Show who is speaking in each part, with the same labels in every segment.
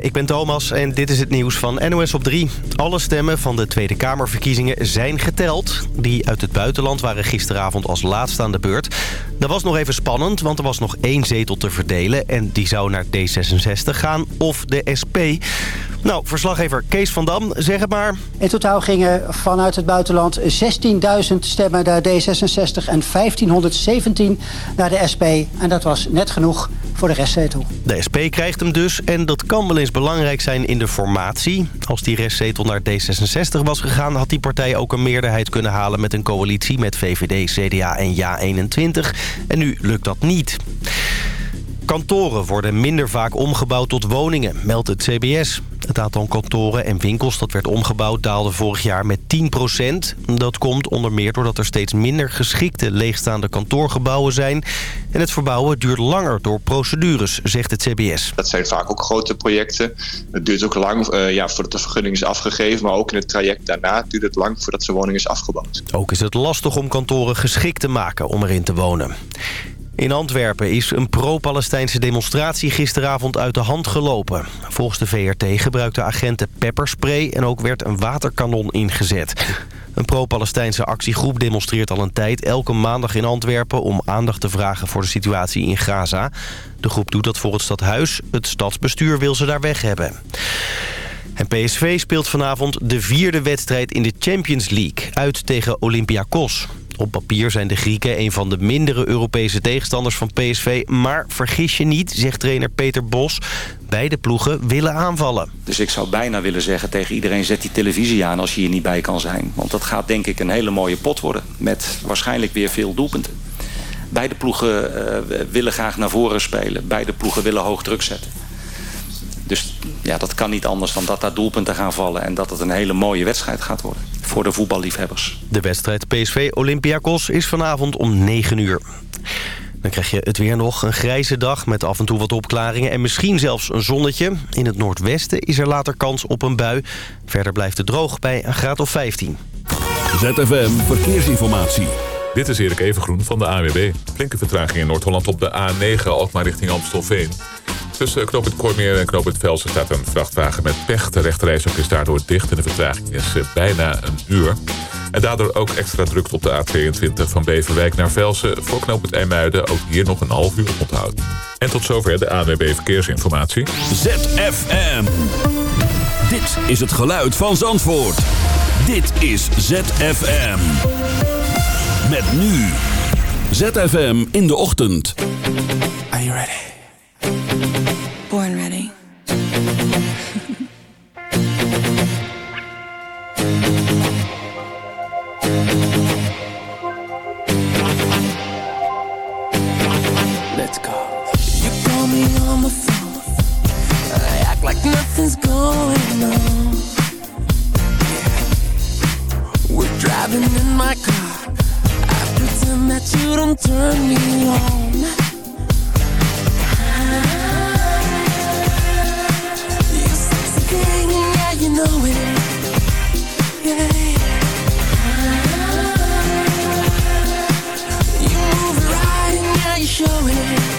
Speaker 1: Ik ben Thomas en dit is het nieuws van NOS op 3. Alle stemmen van de Tweede Kamerverkiezingen zijn geteld. Die uit het buitenland waren gisteravond als laatste aan de beurt. Dat was nog even spannend, want er was nog één zetel te verdelen... en die zou naar D66 gaan of de SP. Nou, verslaggever Kees van Dam, zeg het maar.
Speaker 2: In totaal gingen vanuit het buitenland 16.000 stemmen naar D66 en 1517 naar de SP. En dat was net genoeg voor de restzetel.
Speaker 1: De SP krijgt hem dus en dat kan wel eens belangrijk zijn in de formatie. Als die restzetel naar D66 was gegaan... had die partij ook een meerderheid kunnen halen met een coalitie... met VVD, CDA en JA21. En nu lukt dat niet. Kantoren worden minder vaak omgebouwd tot woningen, meldt het CBS. Het aantal kantoren en winkels dat werd omgebouwd daalde vorig jaar met 10% Dat komt onder meer doordat er steeds minder geschikte leegstaande kantoorgebouwen zijn. En het verbouwen duurt langer door procedures, zegt het CBS.
Speaker 3: Dat zijn vaak ook grote projecten. Het duurt ook lang uh, ja, voordat de vergunning is afgegeven. Maar ook in het traject daarna duurt het lang voordat zo'n woning is afgebouwd.
Speaker 1: Ook is het lastig om kantoren geschikt te maken om erin te wonen. In Antwerpen is een pro-Palestijnse demonstratie gisteravond uit de hand gelopen. Volgens de VRT gebruikten agenten pepperspray en ook werd een waterkanon ingezet. Een pro-Palestijnse actiegroep demonstreert al een tijd elke maandag in Antwerpen... om aandacht te vragen voor de situatie in Gaza. De groep doet dat voor het stadhuis. Het stadsbestuur wil ze daar weg hebben. En PSV speelt vanavond de vierde wedstrijd in de Champions League... uit tegen Olympiakos. Op papier zijn de Grieken een van de mindere Europese tegenstanders van PSV. Maar vergis je niet, zegt trainer Peter Bos. Beide ploegen willen aanvallen.
Speaker 4: Dus ik zou bijna willen zeggen tegen iedereen... zet die televisie aan als je hier niet bij kan zijn. Want dat gaat denk ik een hele mooie pot worden. Met waarschijnlijk weer veel doelpunten. Beide ploegen uh, willen graag naar voren spelen. Beide ploegen willen hoog druk zetten. Dus ja, dat kan niet anders dan dat daar doelpunten gaan vallen... en dat het een hele mooie wedstrijd gaat worden voor de voetballiefhebbers.
Speaker 1: De wedstrijd PSV Olympiakos is vanavond om 9 uur. Dan krijg je het weer nog een grijze dag met af en toe wat opklaringen... en misschien zelfs een zonnetje. In het noordwesten is er later kans op een bui. Verder blijft het droog bij een graad of 15.
Speaker 5: ZFM Verkeersinformatie.
Speaker 6: Dit is Erik Evengroen van de AWB. Flinke vertraging in Noord-Holland op de A9, ook maar richting Amstelveen. Tussen Knoop Kormeer en Knoop Velsen staat een vrachtwagen met pech. De rechterreis is daardoor dicht en de vertraging is eh, bijna een uur. En daardoor ook extra druk op de A22 van Beverwijk naar Velsen. Voor Knoop het IJmuiden ook hier nog een half uur onthoud. En tot zover de ANWB Verkeersinformatie.
Speaker 5: ZFM. Dit is het geluid van Zandvoort. Dit is ZFM. Met nu. ZFM in de ochtend.
Speaker 7: Are you ready? like nothing's going on. We're driving in my car. I pretend that you don't turn me on. Ah. You sexy yeah, you know it. Yeah. Ah. You move right you show it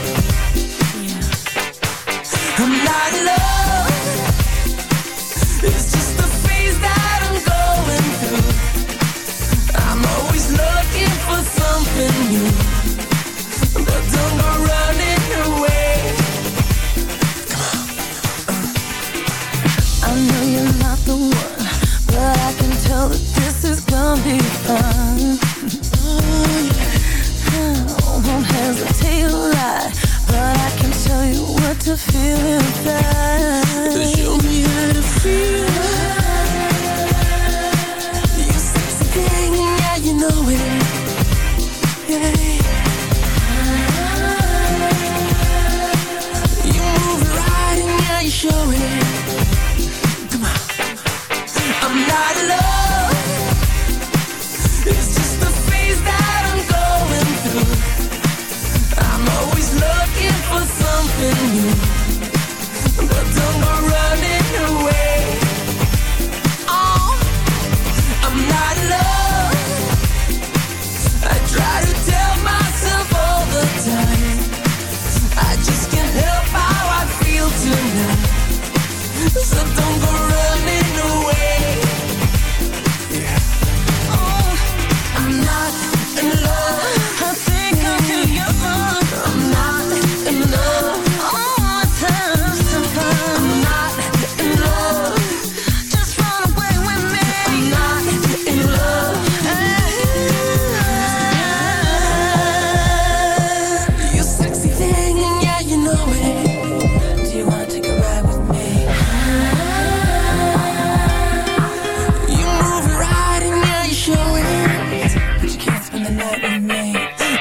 Speaker 7: me.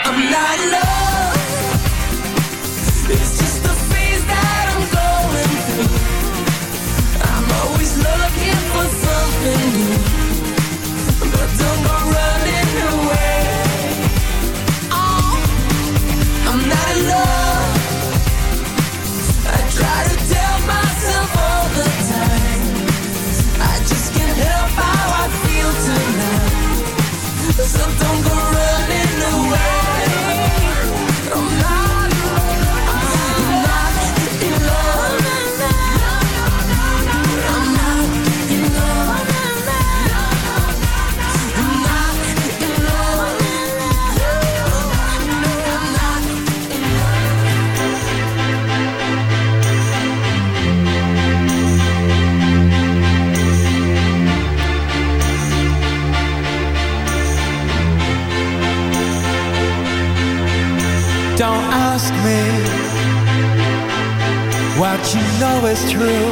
Speaker 7: I'm not
Speaker 8: true.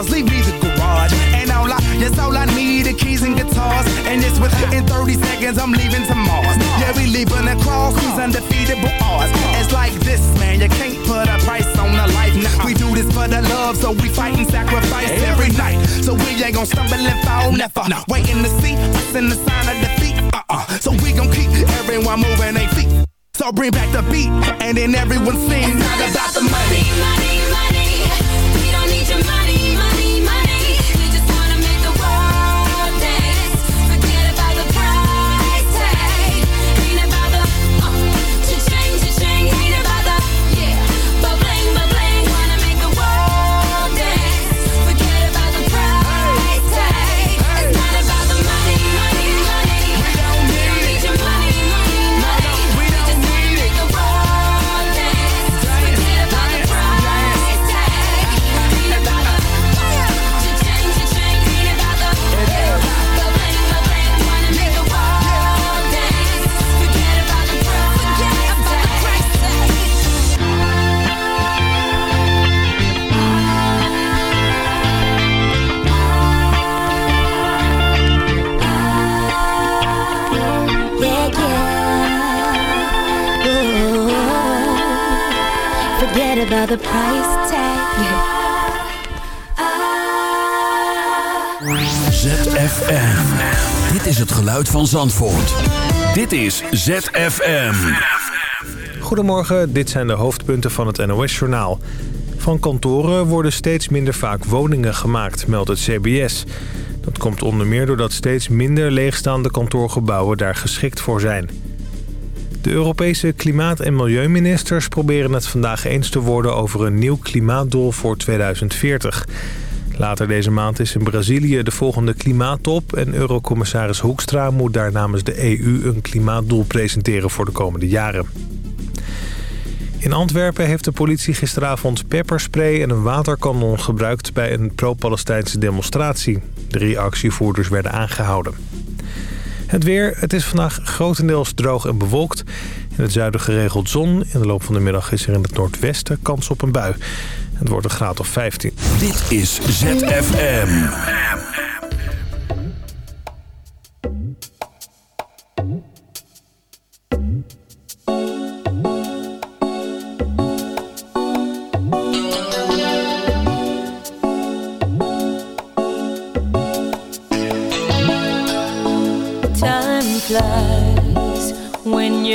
Speaker 8: cars, leave me the garage. And all I, yes, all I need
Speaker 7: are keys and guitars. And
Speaker 9: it's within 30 seconds, I'm
Speaker 10: leaving to Mars. Yeah, we leaving across who's undefeatable odds. It's like this, man, you can't put a price on the life. Nah, we do this for the love, so we fight and sacrifice every night. So we ain't gonna stumble and fall, never. No. Waiting to see us in the sign of defeat. Uh-uh. So we gon' keep everyone moving their feet. So bring back the beat, and then everyone sings. It's not about,
Speaker 8: about the money, money, money. We don't need your money. The price tag.
Speaker 5: ZFM. Dit is het geluid van Zandvoort. Dit is ZFM.
Speaker 11: Goedemorgen, dit zijn de hoofdpunten van het NOS-journaal. Van kantoren worden steeds minder vaak woningen gemaakt, meldt het CBS. Dat komt onder meer doordat steeds minder leegstaande kantoorgebouwen daar geschikt voor zijn. De Europese klimaat- en milieuministers proberen het vandaag eens te worden over een nieuw klimaatdoel voor 2040. Later deze maand is in Brazilië de volgende klimaattop... en eurocommissaris Hoekstra moet daar namens de EU een klimaatdoel presenteren voor de komende jaren. In Antwerpen heeft de politie gisteravond pepperspray en een waterkanon gebruikt bij een pro-Palestijnse demonstratie. Drie actievoerders werden aangehouden. Het weer, het is vandaag grotendeels droog en bewolkt. In het zuiden geregeld zon. In de loop van de middag is er in het noordwesten kans op een bui. Het wordt een graad of 15.
Speaker 5: Dit is ZFM.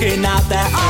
Speaker 9: looking out there.